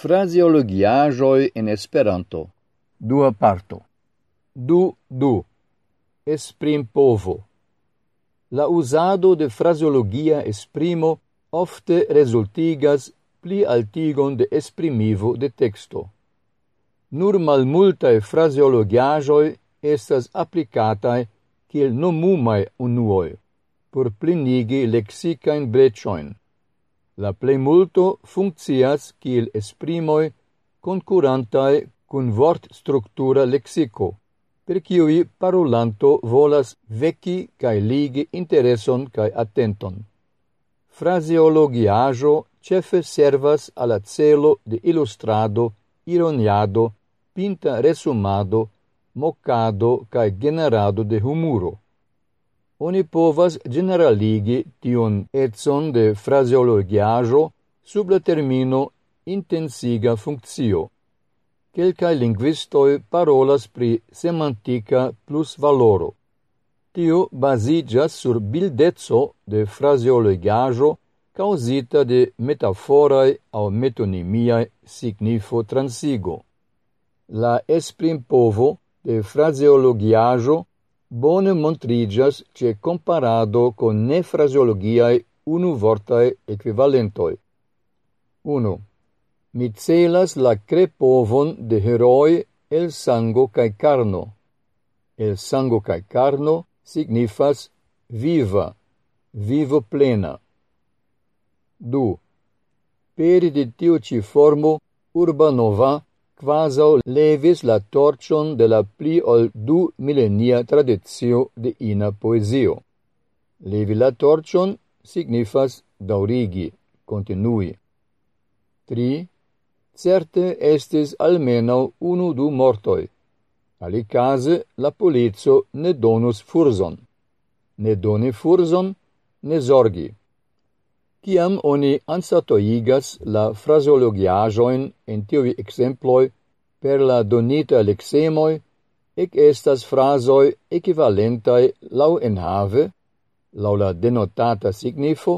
Fraseologiajoi en Esperanto. Dua parto. Du du. Esprim povo. La usado de fraseologia esprimo ofte resultigas pli altigon de esprimivo de texto. Nur malmultae fraseologiajoi estas applicatae kiel nomumae unuoi, por plinigi lexicain brecioin. La plejmulto funccias kiel esprimoj cun vort vortstruktura lexico, per kiui parolanto volas veci cae ligi intereson cae attenton. Fraseologiajo cefe servas ala celo de illustrado, ironiado, pinta resumado, mocado cae generado de humuro oni povas generaligi tion etson de fraseologiajo sub la termino intensiga funccio. Quelcae linguistoi parolas pri semantica plus valoro. Tio basigas sur bildezzo de fraseologiajo causita de metaforae au metonimiae signifo transigo. La esprim povo de fraseologiajo bone montrigas montriĝas ĉe komparado kun unu vortae equivalentoi. 1. Mi celas la crepovon de heroi el sango cae carno. El sango cae carno signifas viva, vivo plena. 2. Peri de tiu ci formo urbanova quasau levis la torcion de la pli ol du millenia tradizio de ina poesio. Levi la torcion signifas daurigi, continui. Tri, certe estis almenau unu du mortoi, ali case la polizio ne donus furzon. Ne doni furzon, ne zorgi. Ciam oni ansatoigas la fraseologiajoin en tiui exemploi per la donita lexemoi ec estas frasoi equivalentai lau enhave, lau la denotata signifo,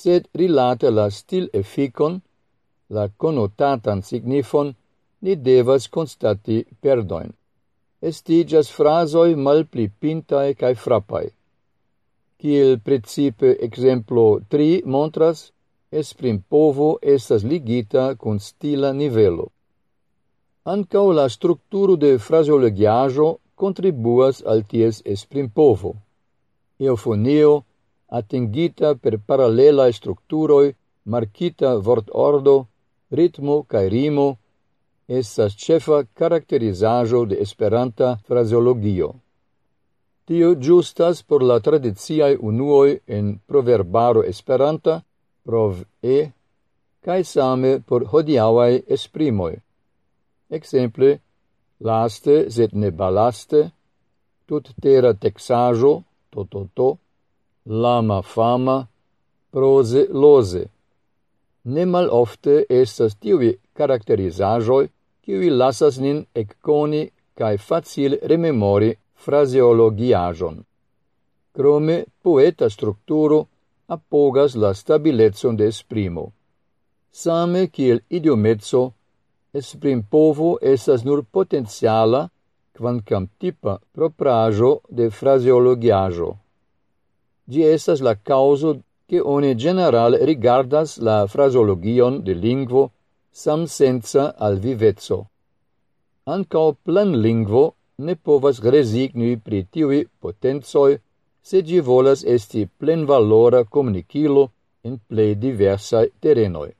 sed rilate la stil efficon, la connotatan signifon, ni devas constati perdoin. Estigas frasoi malpli pintae cae frappae kiel principe exemplo 3 montras, esprimpovo estas ligita kun stila nivelo. Ancao la strukturo de fraseologiajo contribuas al ties esprimpovo. Eofonio, atingita per parallela structuroi, markita vortordo, ritmo kaj rimo, estas cefa caracterizajo de esperanta fraseologio. Tio giustas por la tradiziae unuoi en proverbaro esperanta, prov e, cae same por hodiauae esprimoi. Exemple, laste, sed ne balaste, tut tera texajo, tototo, lama fama, proze loze. Ne mal ofte estas tivi caracterizajoi, kiwi lasas nin ecconi cae facil rememori fraseologiajon. Crome, poeta structuro apogas la stabilecon de esprimo. Same kiel idiomezzo, esprimpovo esas nur potenziala quancam tipa proprajo de fraseologiajo. Gi esas la causo che one general rigardas la fraseologion de lingvo sam senza al vivezzo. Ancao plan lingvo ne povas resigni pri tiui potenzoi, se gi volas esti plenvalora comunicilo in plei diversai terenoi.